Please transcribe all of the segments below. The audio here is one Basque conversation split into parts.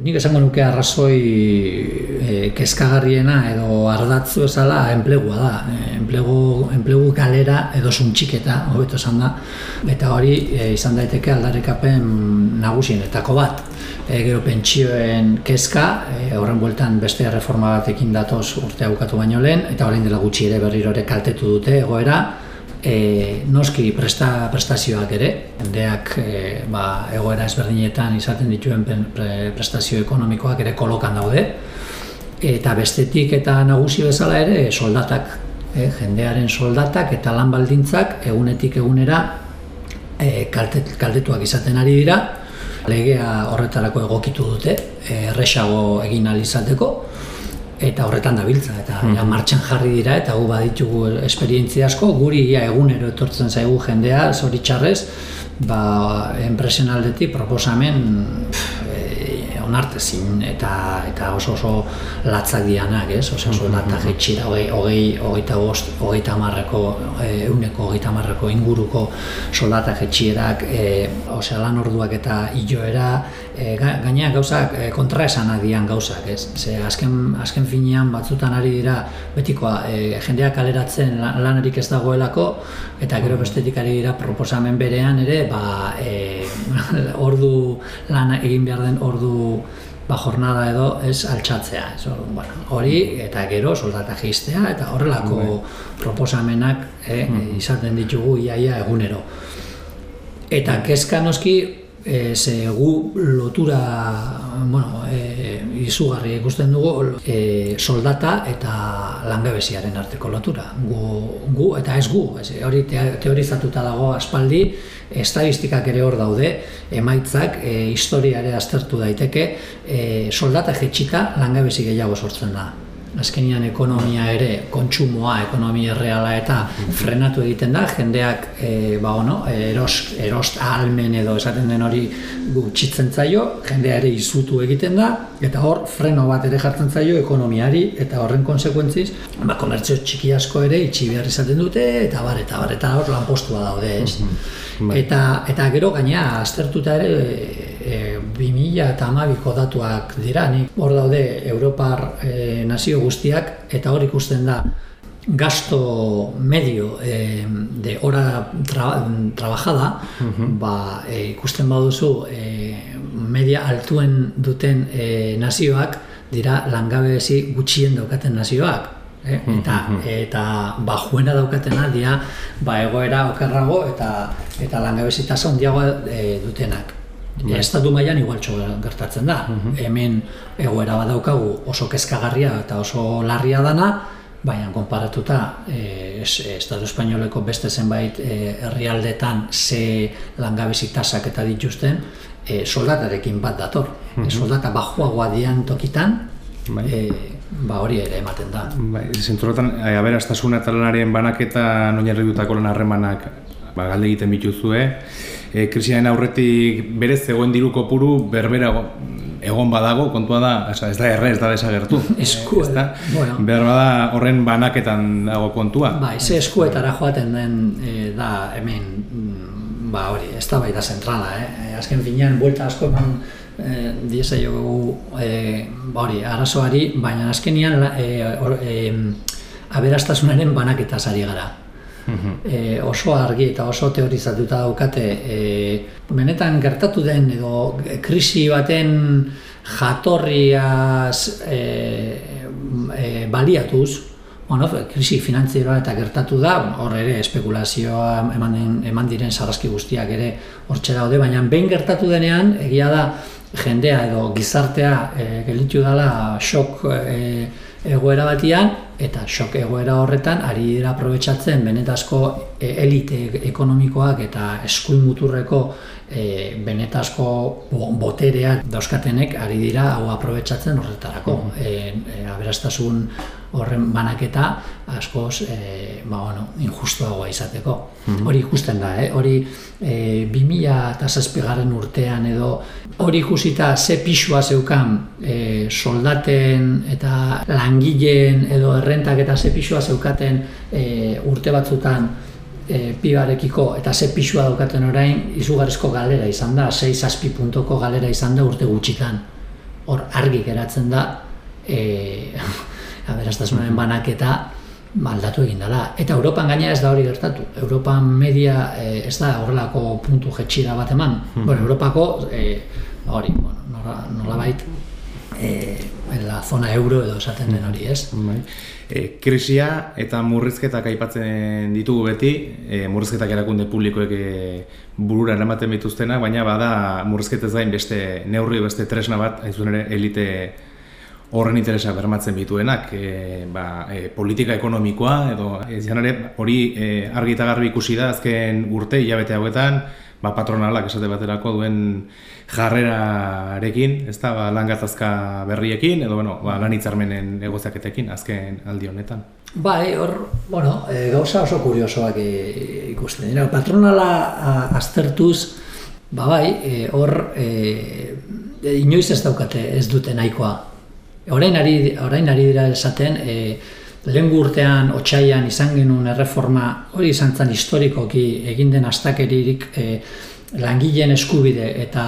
nik esango nuke arrazoi e, kezkagarriena edo ardatzu ezala enplegua da. E, enplegu, enplegu galera edo suntxiketa, hobeto esan da. Eta hori e, izan daiteke aldarrikapen nagusienetako bat. E, gero pentsioen kezka, e, horren bueltan beste reforma batekin datoz urte bukatu baino lehen, eta orain dela gutxi ere berriro ere kaltetu dute egoera, e, noski presta, prestazioak ere, jendeak e, ba, egoera ezberdinetan izaten dituen prestazio ekonomikoak ere kolokan daude, eta bestetik eta nagusi bezala ere soldatak, e, jendearen soldatak eta lan baldintzak egunetik egunera e, kaltet, kaltetuak izaten ari dira, legea horretarako egokitu dute, erresago egin alizateko, eta horretan dabiltza eta mm martxan jarri dira eta gu baditugu esperientzia asko guri ia egunero etortzen zaigu jendea zoritxarrez ba enpresen aldetik proposamen onartezin eta eta oso oso latzak dianak, ez? Osea, mm -hmm. hogei, hogei, hogeita bost, hogeita marreko, euneko hogeita marreko inguruko soldata jetxierak, e, osea, lan orduak eta iloera, e, gainean gauzak e, kontra esan dian gauzak, ez? Ze azken, azken finean batzutan ari dira betikoa e, jendeak kaleratzen lanarik ez dagoelako eta gero bestetik ari dira proposamen berean ere, ba, e, ordu lan egin behar den ordu ba, jornada edo ez altxatzea. Ez, bueno, hori eta gero soldata jistea eta horrelako proposamenak eh, mm. izaten ditugu iaia egunero. Eta kezka noski e, ze gu lotura bueno, e, izugarri ikusten dugu e, soldata eta langabeziaren arteko lotura. Gu, gu eta ez gu, ez, hori teorizatuta dago aspaldi, estadistikak ere hor daude, emaitzak, e, historiare aztertu daiteke, e, soldata jetxika langabezi gehiago sortzen da azkenian ekonomia ere, kontsumoa, ekonomia reala eta frenatu egiten da, jendeak e, ba, ono, eros, erost ahalmen edo esaten den hori gutxitzen zaio, jendea ere izutu egiten da, eta hor freno bat ere jartzen zaio ekonomiari, eta horren konsekuentziz, ba, komertzio txiki asko ere itxi behar izaten dute, eta bar, eta bar, eta hor lanpostua daude, ez? Mhm. Eta, eta gero gaina, aztertuta ere, e, 2000 eta amabiko datuak dira, nik hor daude Europar e, nazio guztiak, eta hor ikusten da gasto medio e, de hora tra, trabajada, ba, e, ikusten baduzu e, media altuen duten e, nazioak dira langabezi gutxien daukaten nazioak. Eh? eta eta bajuena daukatena dira ba egoera okerrago eta eta langabezi tasa handiagoa e, dutenak. Bai. Estatu mailan igualtxo gertatzen da. Mhm. Hemen egoera badaukagu oso kezkagarria eta oso larria dana, baina konparatuta e, Estatu Espainoleko beste zenbait e, herrialdetan ze langabezi tasak eta dituzten e, soldatarekin bat dator. Mm -hmm. soldata bajuagoa dian tokitan, bai. e, ba hori ere ematen da. Bai, zentrotan, aberastasuna eta lanarien banaketa noinarri lan harremanak ba, galde egiten bituzue, e, krisiaren aurretik berez zegoen diru kopuru berbera egon badago, kontua da, ez da erre, ez da desagertu. Esku, ez da, bueno. behar bada horren banaketan dago kontua. Ba, ez eskuetara joaten den e, da hemen, mm, ba hori, ez da baita zentrala, eh? Azken finean, buelta asko eman e, diesa jo e, ba hori, arazoari, baina azkenian e, e, aberastasunaren banaketa zari gara e, oso argi eta oso teorizatuta daukate e, benetan gertatu den edo krisi baten jatorriaz e, e, baliatuz Bueno, krisi finantzieroa eta gertatu da, hor ere espekulazioa eman, eman diren sarraski guztiak ere hortxe daude, baina behin gertatu denean, egia da jendea edo gizartea e, gelitu dela xok e, egoera batian, eta xok egoera horretan ari dira aprobetsatzen benetazko e, elite ekonomikoak eta eskuin muturreko e, benetazko botereak dauzkatenek ari dira hau aprobetsatzen horretarako. E, e, aberastasun horren banaketa askoz e, ba, bueno, injustuagoa izateko. Mm Hori ikusten da, eh? hori e, 2000 eta zazpigaren urtean edo hori ikusita ze pixua zeukan e, soldaten eta langileen edo errentak eta ze pixua zeukaten e, urte batzutan e, pibarekiko eta ze pixua daukaten orain izugarrizko galera izan da, 6 zazpi puntoko galera izan da urte gutxitan. hor argi geratzen da e, aberastasunaren banaketa aldatu egin dela. Eta Europan gaina ez da hori gertatu. Europan media e, ez da horrelako puntu jetxira bat eman. Hmm. Bueno, Europako e, hori, bueno, nola, nola bait, e, la zona euro edo esaten den hori, ez? Bai. E, krisia eta murrizketak aipatzen ditugu beti, e, murrizketak erakunde publikoek e, burura eramaten bituztenak, baina bada murrizketez gain beste neurri beste tresna bat, haizun ere elite horren interesa bermatzen bituenak, e, ba, e, politika ekonomikoa, edo ez ere hori e, argi eta garbi ikusi da azken urte, hilabete hauetan, ba, patronalak esate baterako duen jarrerarekin, ez da, ba, langatazka berriekin, edo bueno, ba, lan hitzarmenen egoziaketekin azken aldi honetan. Bai, hor, bueno, e, gauza oso kuriosoak e, ikusten dira. Patronala a, aztertuz, ba bai, e, hor, e, inoiz ez daukate ez dute nahikoa orain ari, orain ari dira esaten, e, lehen urtean, otxaian izan genuen erreforma, hori izan zen historikoki egin den astakeririk e, langileen eskubide eta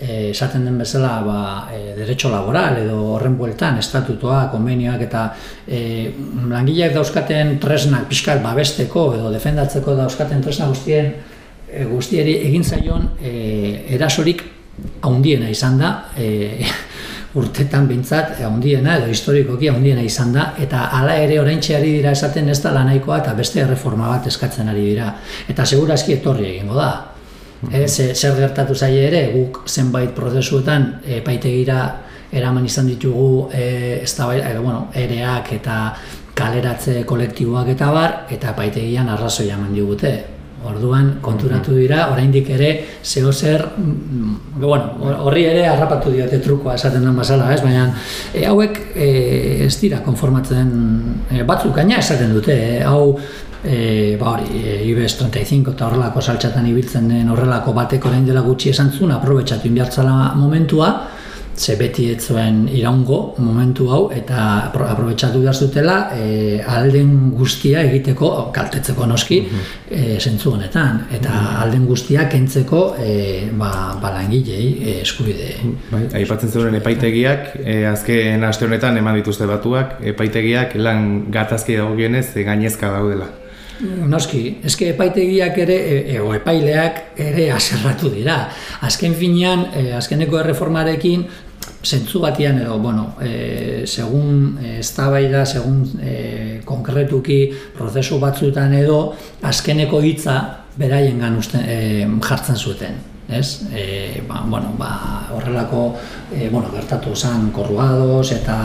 e, esaten den bezala ba, e, derecho laboral edo horren bueltan, estatutoa, konbenioak eta e, langileak dauzkaten tresnak pixkat babesteko edo defendatzeko dauzkaten tresna guztien e, guztieri egin zaion e, erasorik haundiena izan da e, urtetan bintzat handiena edo historikoki handiena izan da eta hala ere oraintzeari dira esaten ez da lanaikoa eta beste erreforma bat eskatzen ari dira. Eta segurazki etorri egingo da. E, zer gertatu zaie ere guk zenbait prozesuetan epaitegira eraman izan ditugu e, ez da bueno, ereak eta kaleratze kolektiboak eta bar eta epaitegian arrazoia eman digute Orduan konturatu dira, oraindik ere zeo zer, mm, bueno, horri ere harrapatu diote trukoa esaten den basala, ez? Baina e, hauek e, ez dira konformatzen e, batzuk gaina esaten dute, e, hau e, ba hori, e, IBES 35 eta horrelako saltxatan ibiltzen den horrelako bateko orain dela gutxi esan zuen, aprobetsatu inbiartzala momentua, ze beti ez zuen iraungo momentu hau eta aprobetsatu behar zutela e, alden guztia egiteko, kaltetzeko noski, mm zentzu honetan. Eta mhm. alden guztia kentzeko e, ba, balangilei e, eskubide. Bai, aipatzen zuen epaitegiak, e, azken aste honetan eman dituzte batuak, epaitegiak lan gatazki dago genez, e, gainezka daudela. Noski, eske epaitegiak ere, e, e, o epaileak ere aserratu dira. Azken finean, e, azkeneko erreformarekin, zentzu batian edo, bueno, e, segun e, eztabaida, segun e, konkretuki prozesu batzuetan edo, azkeneko hitza beraien gan e, jartzen zuten. Ez? E, ba, bueno, ba, horrelako e, bueno, gertatu zen korrugados eta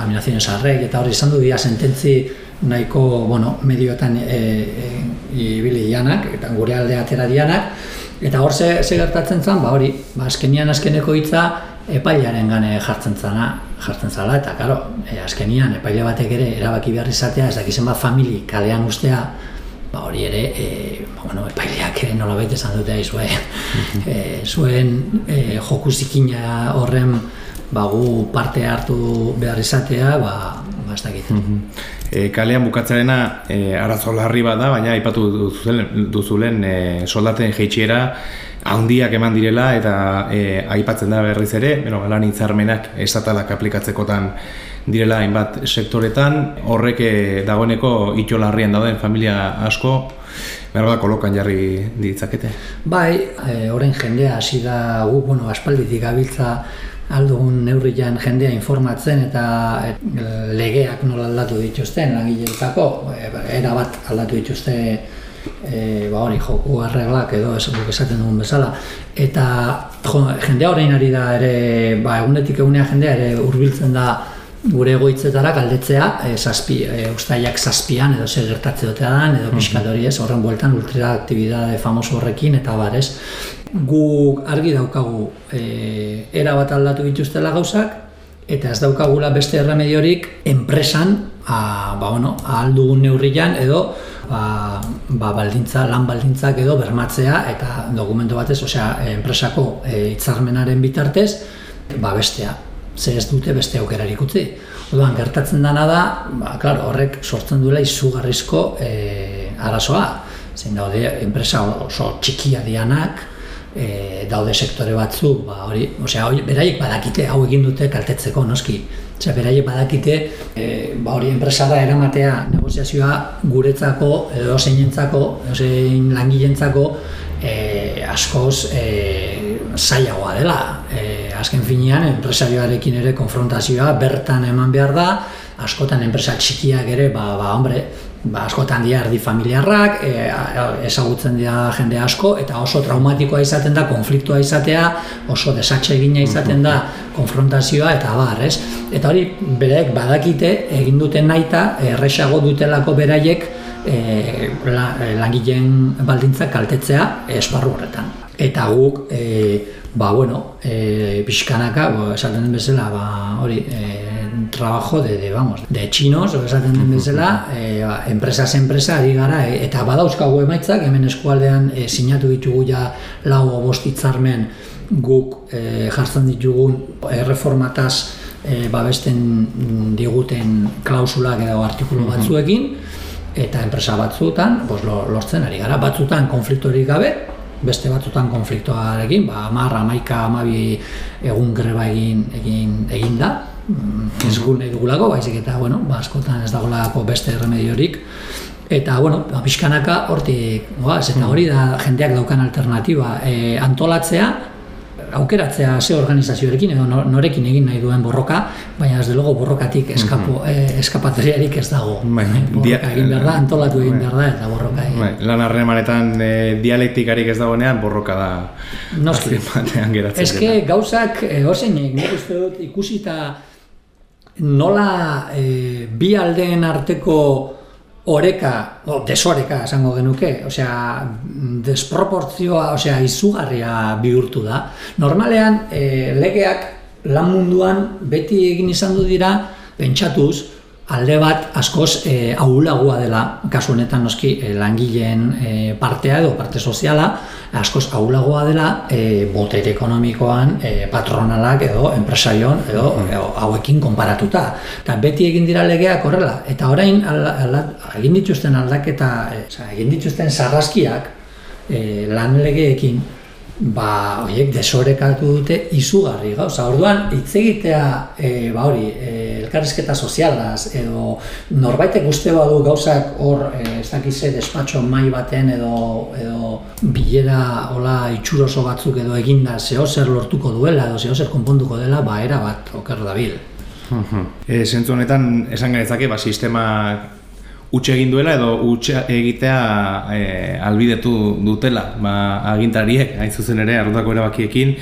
laminazioen arrek eta hori izan du dira sententzi nahiko bueno, medioetan e, e, ibili dianak, eta gure aldea atera dianak, eta hor ze, ze gertatzen zen, ba hori, ba, azkenian azkeneko hitza epailaren gane jartzen zana, jartzen zala, eta karo, e, azkenian epaile batek ere erabaki behar izatea, ez dakizen bat famili kalean ustea, ba hori ere, e, ba, bueno, epaileak ere nola baita esan dute aizue, e, zuen e, joku zikina horren ba, gu parte hartu behar izatea, ba, ba ez dakit. E, kalean bukatzarena e, arazo larri bada, baina aipatu duzulen, duzulen e, soldaten jeitxiera, handiak eman direla eta e, aipatzen da berriz ere, bueno, lan hitzarmenak estatalak aplikatzekotan direla hainbat sektoretan, horrek e, dagoeneko itxolarrian dauden familia asko berba kolokan jarri ditzakete. Bai, e, orain jendea hasi da gu, bueno, aspalditik gabiltza aldugun neurrian jendea informatzen eta e, legeak nola aldatu dituzten langileetako, e, era bat aldatu dituzte e, ba hori joku arreglak edo ez esaten dugun bezala. Eta jo, jendea orain ari da ere ba egunetik egunea jendea ere hurbiltzen da gure egoitzetara galdetzea e, zazpi, e, ustaiak zazpian edo zer gertatze dotea dan edo pixkat hori ez horren bueltan ultra aktibidade famoso horrekin eta bar ez. Gu argi daukagu e, era bat aldatu dituztela gauzak eta ez daukagula beste erremediorik enpresan a, ba, bueno, aldugun neurrian edo ba, ba, baldintza, lan baldintzak edo bermatzea eta dokumento batez, osea, enpresako e, hitzarmenaren bitartez, ba, bestea, ze ez dute beste aukerarik utzi. Orduan, gertatzen dana da, ba, klar, horrek sortzen duela izugarrizko e, arazoa. Zein daude, enpresa oso txikia dianak, e, daude sektore batzuk, ba, hori, osea, hori, beraiek badakite hau egin dute kaltetzeko, noski. Osea, beraiek badakite, e, ba, hori enpresara eramatea negoziazioa guretzako, edo zeinentzako, edo zein langilentzako, e, askoz e, zailagoa dela. E, azken finean, enpresarioarekin ere konfrontazioa bertan eman behar da, askotan enpresa txikiak ere, ba, ba hombre, ba, askotan dira erdi familiarrak, e, ezagutzen dira jende asko, eta oso traumatikoa izaten da, konfliktua izatea, oso desatxe egina izaten da, konfrontazioa, eta bar, ez? Eta hori, bereek badakite, egin duten naita, erresago dutelako beraiek, e, la, langileen baldintzak kaltetzea esparru horretan. Eta guk, e, ba, bueno, e, pixkanaka, bo, esaten den bezala, ba, hori, e, trabajo de, de, vamos, de chinos, o esaten den bezala, e, ba, enpresas enpresa ari gara, e, eta badauzkagu emaitzak, hemen eskualdean e, sinatu ditugu ja lau obostitzarmen guk e, jartzen ditugun erreformataz e, babesten diguten klausulak edo artikulu batzuekin, eta enpresa batzuetan, pues, lortzen ari gara, batzutan konfliktorik gabe, beste batzutan konfliktoarekin, ba, amarra, amaika, amabi egun greba egin, egin, egin da, ez gu nahi dugulako, baizik eta, bueno, ba, askotan ez dagolako beste remediorik. Eta, bueno, ba, pixkanaka hortik, ba, ez eta hori da jendeak daukan alternatiba. E, antolatzea, aukeratzea ze organizazioarekin edo norekin egin nahi duen borroka, baina ez delogo borrokatik eskapo, mm eskapatriarik ez dago. Bai, borroka egin behar da, antolatu egin bai. behar da, eta borroka egin. Bai, lan harremanetan e, dialektikarik ez dagoenean borroka da. Noski. Ez que gauzak, e, oseinek, nik uste dut ikusita nola e, bi aldeen arteko oreka, o, desoreka esango genuke, osea, desproportzioa, osea, izugarria bihurtu da. Normalean, e, legeak lan munduan beti egin izan du dira, pentsatuz, alde bat askoz e, ahulagoa dela, kasu honetan noski e, langileen e, partea edo parte soziala, askoz ahulagoa dela e, botere ekonomikoan e, patronalak edo enpresarion edo, edo hauekin konparatuta. Eta beti egin dira legeak horrela. Eta orain egin dituzten aldaketa, e, egin dituzten sarraskiak e, lan legeekin, ba, horiek desorekatu dute izugarri gauza. Orduan, hitz egitea, e, ba hori, e, elkarrizketa sozialaz, edo norbaitek uste badu gauzak hor, e, ez dakize, despatxo mai baten edo, edo bilera hola itxuroso batzuk edo eginda zeo zer lortuko duela edo zeo zer konponduko dela, ba, era bat oker dabil. E, zentzu honetan, esan ganetzake, ba, sistema utxe egin duela edo utxe egitea e, albidetu dutela. Ba, agintariek, hain zuzen ere, arrutako erabakiekin,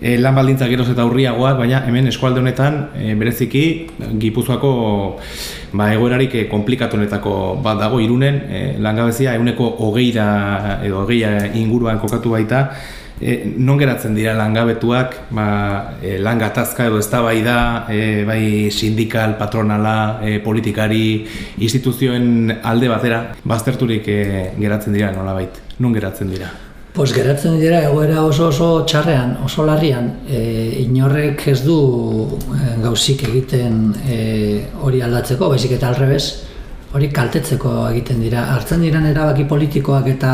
e, lan baldintza geroz eta urriagoak, baina hemen eskualde honetan e, bereziki Gipuzkoako ba, egoerarik e, komplikatu bat dago irunen, e, langabezia eguneko hogeira edo hogeia inguruan kokatu baita, E, non geratzen dira langabetuak, ba, e, lan gatazka edo eztabaida, e, bai sindikal, patronala, e, politikari, instituzioen alde batera, bazterturik e, geratzen dira nolabait. Non geratzen dira? Pues geratzen dira egoera oso oso txarrean, oso larrian, e, inorrek ez du e, gauzik egiten e, hori aldatzeko, baizik eta alrebez, hori kaltetzeko egiten dira. Hartzen diren erabaki politikoak eta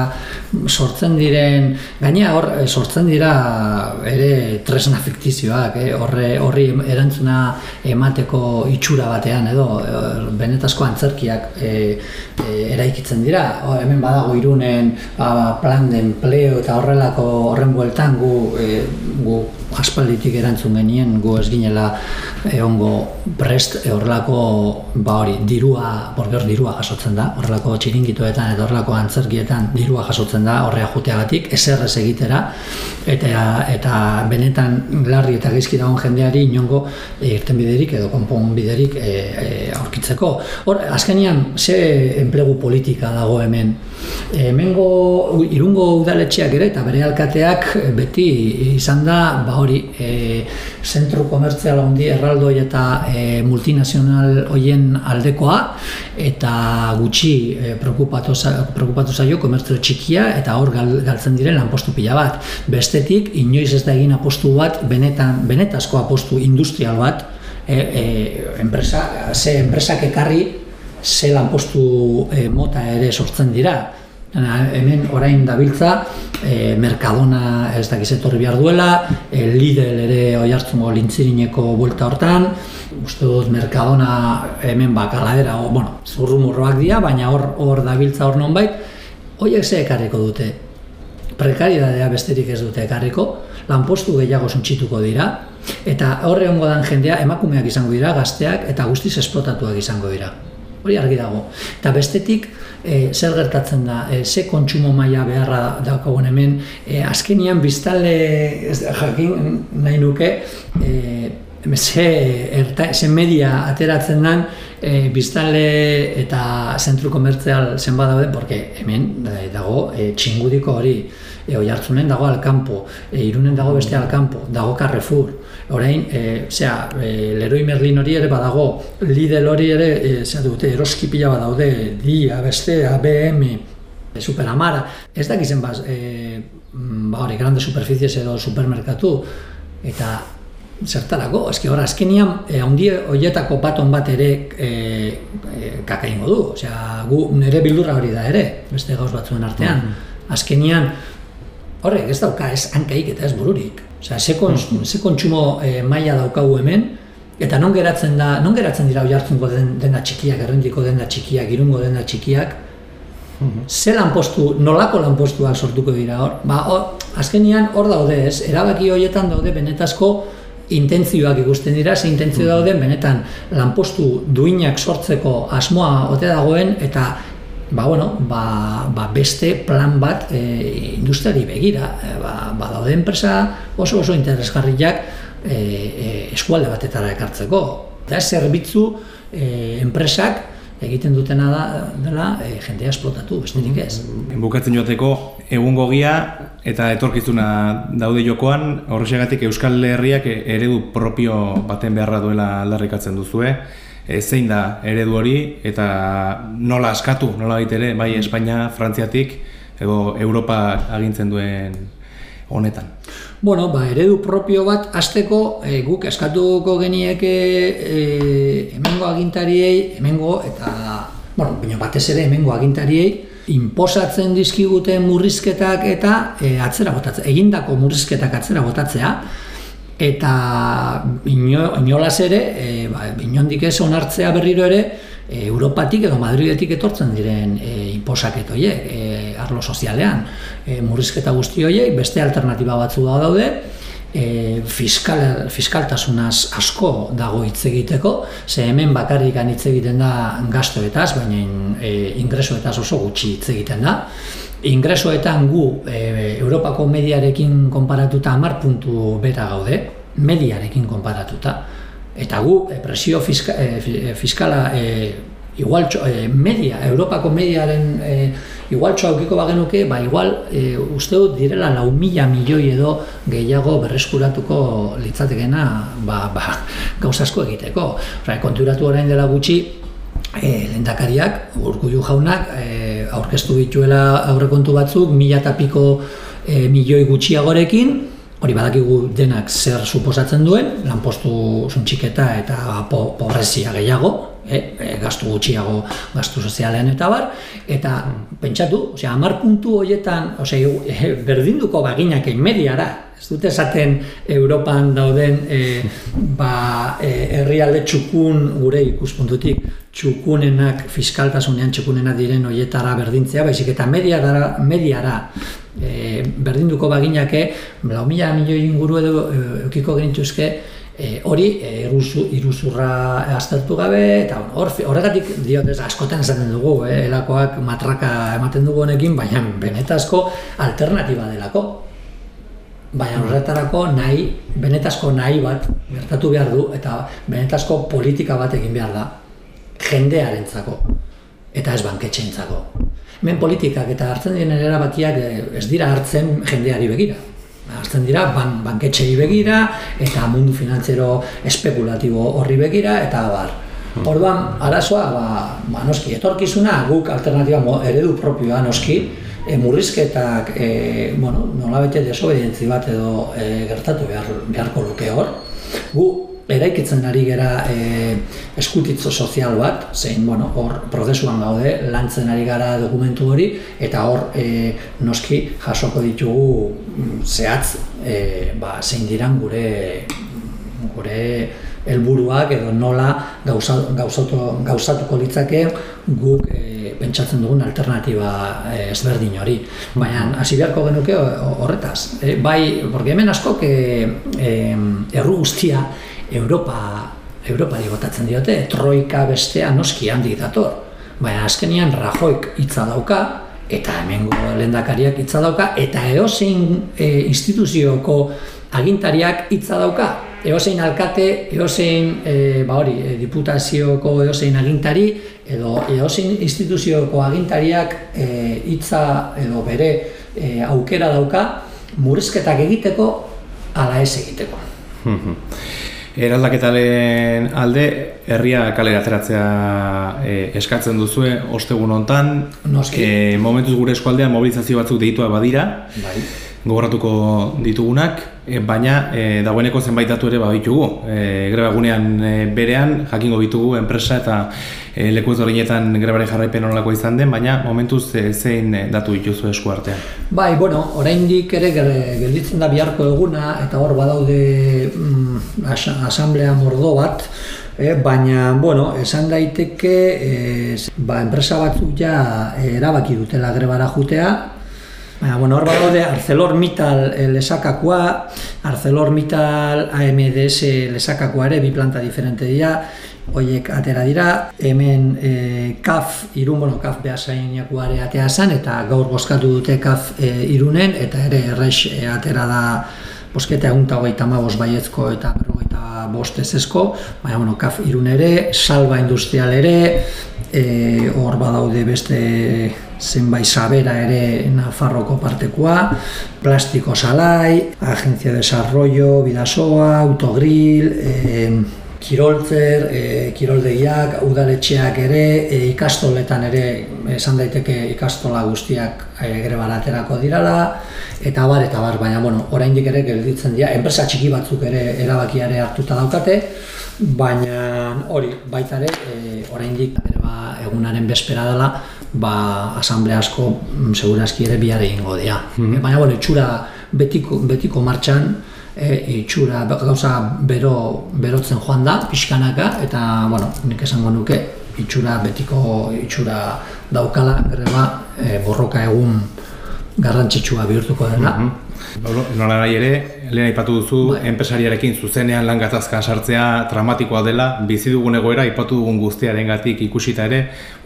sortzen diren, gaina hor eh, sortzen dira ere tresna fiktizioak, eh? horre, horri erantzuna emateko itxura batean edo eh, benetazko antzerkiak eh, eraikitzen dira. O, hemen badago irunen ba, plan de empleo eta horrelako horren bueltan gu, gu aspalditik erantzun genien gu ez ginela egongo prest horrelako ba hori dirua borbor dirua jasotzen da. Horrelako txiringitoetan eta horrelako antzerkietan dirua jasotzen da horrea joteagatik eserrez egitera. Eta eta benetan larri eta gaizki dagoen jendeari inongo e, irtenbiderik edo konponbiderik e, e, aurkitzeko. Hor azkenian ze enplegu politika dago hemen? Hemengo irungo udaletxeak ere eta bere alkateak beti izan da ba hori e, zentru komertzial handi erraldoi eta e, multinazional hoien aldekoa eta gutxi e, preokupatu, preokupatu zaio komertzio txikia eta hor galtzen diren lanpostu pila bat. Bestetik, inoiz ez da egin apostu bat, benetan, benetazko apostu industrial bat, e, e, enpresa, ze enpresak ekarri ze lanpostu e, mota ere sortzen dira hemen orain dabiltza, e, Mercadona ez dakiz etorri behar duela, e, Lidl ere oi hartzungo lintzirineko buelta hortan, uste dut Mercadona hemen bakaladera, o, bueno, zurrumurroak dira, baina hor hor dabiltza hor nonbait, hoiek ze ekarriko dute? Prekaridadea besterik ez dute ekarriko, lanpostu gehiago suntsituko dira, eta horre hongo dan jendea emakumeak izango dira, gazteak eta guztiz esplotatuak izango dira. Hori argi dago. Eta bestetik, e, zer gertatzen da, e, ze kontsumo maila beharra daukagun hemen, e, azkenian biztale jakin nahi nuke, e, ze, erta, ze media ateratzen den e, biztale eta zentru komertzial zenba daude, porque hemen dago e, txingudiko hori, e, oi hartzunen dago alkampo, e, irunen dago beste alkampo, dago Carrefour, orain, e, zera, e, Leroy Merlin hori ere badago, Lidl hori ere, e, zera dute, eroski pila badaude, Dia, beste, ABM, e, Superamara, ez da gizien baz, e, ba hori, grande superficies edo supermerkatu, eta zertarako, eski hor, azkenian, e, handi horietako baton bat ere e, e, kakaingo du, osea, gu nire bildurra hori da ere, beste gauz batzuen artean, azkenian, horrek ez dauka ez hankaik eta ez bururik. Osea, ze, ze kontsumo e, maila daukagu hemen, eta non geratzen da, non geratzen dira oiartzunko den, dena txikiak, errendiko dena txikiak, irungo dena txikiak, ze lanpostu, nolako lanpostuak sortuko dira hor? Ba, hor, azkenian hor daude ez, erabaki horietan daude benetazko intentzioak ikusten dira, ze intentzio daude benetan lanpostu duinak sortzeko asmoa ote dagoen eta ba, bueno, ba, ba beste plan bat e, industriari begira. E, ba, ba daude enpresa oso oso interesgarriak e, e, eskualde batetara ekartzeko. Da zerbitzu e, enpresak egiten dutena da dela e, jendea esplotatu, besterik ez. Bukatzen joateko egungo gia eta etorkizuna daude jokoan, horrexegatik Euskal Herriak eredu propio baten beharra duela aldarrikatzen duzue e, zein da eredu hori eta nola askatu, nola ere, bai Espainia, Frantziatik edo Europa agintzen duen honetan. Bueno, ba, eredu propio bat azteko e, guk eskatuko genieke e, hemengo agintariei, hemengo eta, bueno, baina batez ere hemengo agintariei, inposatzen dizkiguten murrizketak eta e, atzera botatzea, egindako murrizketak atzera botatzea, eta ino, inolaz ere, e, ba, inondik ez onartzea berriro ere, e, Europatik edo Madridetik etortzen diren e, inposaket horiek, e, arlo sozialean, e, murrizketa guzti horiek, beste alternatiba batzu da daude, e, fiskal, fiskaltasunaz asko dago hitz egiteko, ze hemen bakarrik hitz egiten da gastoetaz, baina e, ingresoetaz oso gutxi hitz egiten da, ingresoetan gu e, Europako mediarekin konparatuta hamar puntu bera gaude, mediarekin konparatuta. Eta gu e, presio fiska, e, fiskala e, igual e, media, Europako mediaren e, igual txaukiko bagenuke, ba igual e, uste dut direla lau mila milioi edo gehiago berreskuratuko litzatekena ba, ba, gauzasko egiteko. Ora, konturatu orain dela gutxi, e, lendakariak, urkullu jaunak, e, aurkeztu dituela aurrekontu batzuk, mila eta piko e, milioi gutxiagorekin, hori badakigu denak zer suposatzen duen, lanpostu zuntxiketa eta po, pobrezia gehiago, e, gastu gutxiago, gastu sozialean eta bar, eta pentsatu, osea, amar puntu horietan, osea, e, berdinduko baginak mediara, ez dute esaten Europan dauden e, ba, e, herrialde txukun gure ikuspuntutik txukunenak fiskaltasunean txukunenak diren hoietara berdintzea, baizik eta mediara, mediara e, berdinduko baginake, lau mila milioi inguru edo e, eukiko genituzke, e, hori e, iruzurra aztertu gabe, eta hor, horregatik diot ez askotan esaten dugu, eh, elakoak matraka ematen dugu honekin, baina benetazko alternatiba delako. Baina horretarako nahi, benetazko nahi bat gertatu behar du eta benetazko politika bat egin behar da jendearentzako eta ez banketxeentzako. Hemen politikak eta hartzen diren erabakiak eh, ez dira hartzen jendeari begira. Hartzen dira ban, banketxei begira eta mundu finantzero espekulatibo horri begira eta bar. Hmm. Orduan, arazoa, ba, ba, noski, etorkizuna guk alternatiba eredu propioa noski, e, murrizketak e, bueno, nola bete desobedientzi bat edo e, gertatu behar, beharko luke hor. Gu eraikitzen ari gera e, eskutitzo sozial bat, zein, bueno, hor prozesuan gaude, lantzen ari gara dokumentu hori, eta hor e, noski jasoko ditugu mm, zehatz e, ba, zein diran gure gure helburuak edo nola gauzatu, gauzatuko litzake guk e, pentsatzen dugun alternatiba e, ezberdin hori. Baina hasi beharko genuke horretaz. E, bai, porque hemen askok e, e, erru guztia Europa Europa digotatzen diote, troika bestea noski handik dator. Baina azkenian Rajoik hitza dauka, eta hemengo lehendakariak hitza dauka, eta eozein e, instituzioko agintariak hitza dauka eosein alkate, eosein e, ba hori, e, diputazioko eosein agintari edo eosein instituzioko agintariak e, hitza edo bere e, aukera dauka murrizketak egiteko ala ez egiteko. Eraldaketalen alde, herria kalera ateratzea e, eskatzen duzue, ostegun hontan. E, momentuz gure eskualdean mobilizazio batzuk deitua badira. Bai gogoratuko ditugunak, e, baina e, dagoeneko zenbait datu ere baditugu. E, greba gunean berean jakingo ditugu enpresa eta e, leku ezberdinetan grebare jarraipen onolako izan den, baina momentuz e, zein datu dituzu esku artean. Bai, bueno, oraindik ere gelditzen da biharko eguna eta hor badaude mm, asamblea mordo bat, E, baina, bueno, esan daiteke, e, ba, enpresa batzuk ja erabaki dutela grebara jutea, Baina, bueno, hor badaude ArcelorMittal eh, lesakakoa, ArcelorMittal AMDS lesakakoa ere, bi planta diferente dira, hoiek atera dira, hemen e, KAF, irun, bueno, KAF behasainakoare atea zen, eta gaur bozkatu dute KAF e, irunen, eta ere errex e, atera da bosketa egun eta baiezko eta berrogeita bost ezezko, baina, bueno, KAF irun ere, salba industrial ere, e, hor badaude beste zenbait sabera ere Nafarroko partekoa, plastiko salai, agentzia de desarrollo, bidasoa, autogril, e, kiroltzer, e, kiroldegiak, udaletxeak ere, e, ikastoletan ere esan daiteke ikastola guztiak e, gre baraterako dirala, eta bar, eta bar, baina, bueno, oraindik ere gelditzen dira, enpresa txiki batzuk ere erabakiare hartuta daukate, baina hori baita ere e, oraindik ba, egunaren bespera dela ba asamblea asko mm, segurazki ere bihar egingo dira. Mm baina bueno, itxura betiko, betiko martxan e, itxura gauza bero, berotzen joan da pixkanaka eta bueno, nik esango nuke itxura betiko itxura daukala greba e, borroka egun garrantzitsua bihurtuko dela. Mm Nola gai ere, lehen aipatu duzu, bai. enpresariarekin zuzenean lan gatazkan sartzea dramatikoa dela, bizi dugun egoera, aipatu dugun guztiaren gatik ikusita ere,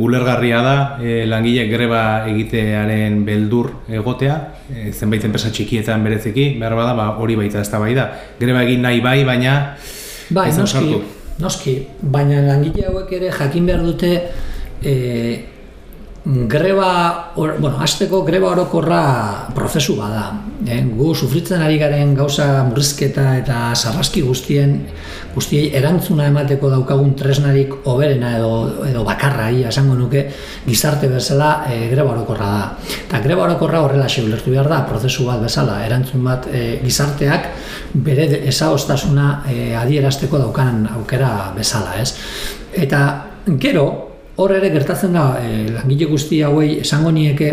ulergarria da, e, langile greba egitearen beldur egotea, e, zenbait enpresa txikietan bereziki, behar bada, ba, hori baita ez da bai da. Greba egin nahi bai, baina bai, noski, sartu. Noski, baina langile hauek ere jakin behar dute e, greba, or, bueno, azteko greba orokorra prozesu bada. Eh? Gu sufritzen ari garen gauza murrizketa eta sarraski guztien guztiei erantzuna emateko daukagun tresnarik oberena edo, edo bakarra ia esango nuke gizarte bezala e, greba orokorra da. Eta greba orokorra horrela ulertu behar da, prozesu bat bezala, erantzun bat e, gizarteak bere ezaostasuna e, adierazteko daukan aukera bezala, ez? Eta gero, hor ere gertatzen da e, langile guzti hauei esango nieke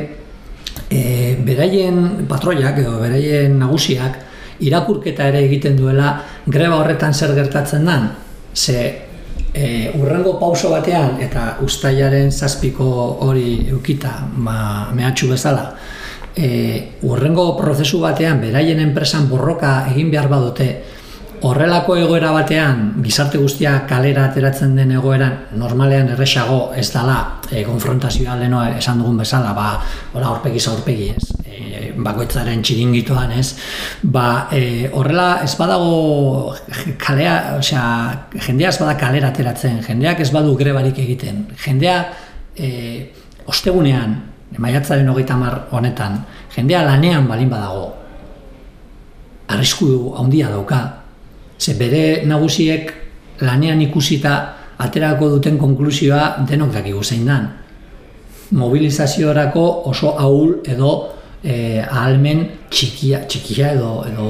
e, beraien patroiak edo beraien nagusiak irakurketa ere egiten duela greba horretan zer gertatzen dan ze e, urrengo pauso batean eta ustailaren zazpiko hori eukita ma, mehatxu bezala e, urrengo prozesu batean beraien enpresan borroka egin behar badote horrelako egoera batean, gizarte guztia kalera ateratzen den egoeran, normalean erresago ez dala e, konfrontazioa leno esan dugun bezala, ba, ora horpegi zaurpegi ez, e, bakoitzaren txiringitoan ez, ba, e, horrela ez badago kalea, osea, jendea ez bada kalera ateratzen, jendeak ez badu grebarik egiten, jendea e, ostegunean, maiatzaren hogeita mar honetan, jendea lanean balin badago, arrisku handia dauka, Ze bere nagusiek lanean ikusita aterako duten konklusioa denok dakigu zein dan. Mobilizaziorako oso ahul edo e, ahalmen txikia, txikia edo, edo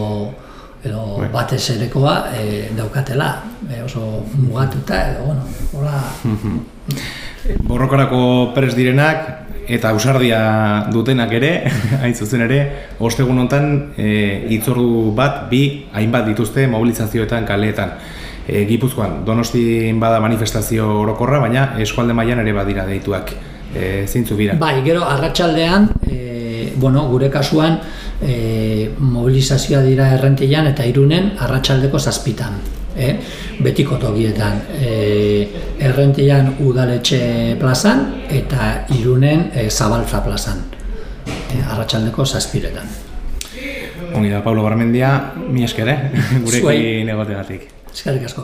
edo Bai. batez erekoa e, daukatela, e, oso mugatuta, edo, bueno, hola, Borrokarako pres direnak eta ausardia dutenak ere, hain zuzen ere, ostegun hontan e, itzordu bat, bi, hainbat dituzte mobilizazioetan, kaleetan. E, Gipuzkoan, donostin bada manifestazio orokorra, baina eskualde mailan ere badira deituak. E, zeintzu bira? Bai, gero arratsaldean, e, bueno, gure kasuan e, mobilizazioa dira errentilan eta irunen arratsaldeko zazpitan. E, betiko tokietan e, errentilan udaletxe plazan eta irunen e, zabaltza plazan e, arratsaldeko zazpiretan. Ongi da, Pablo Barmendia, mi esker, eh? Gurekin egotegatik. Eskerrik asko.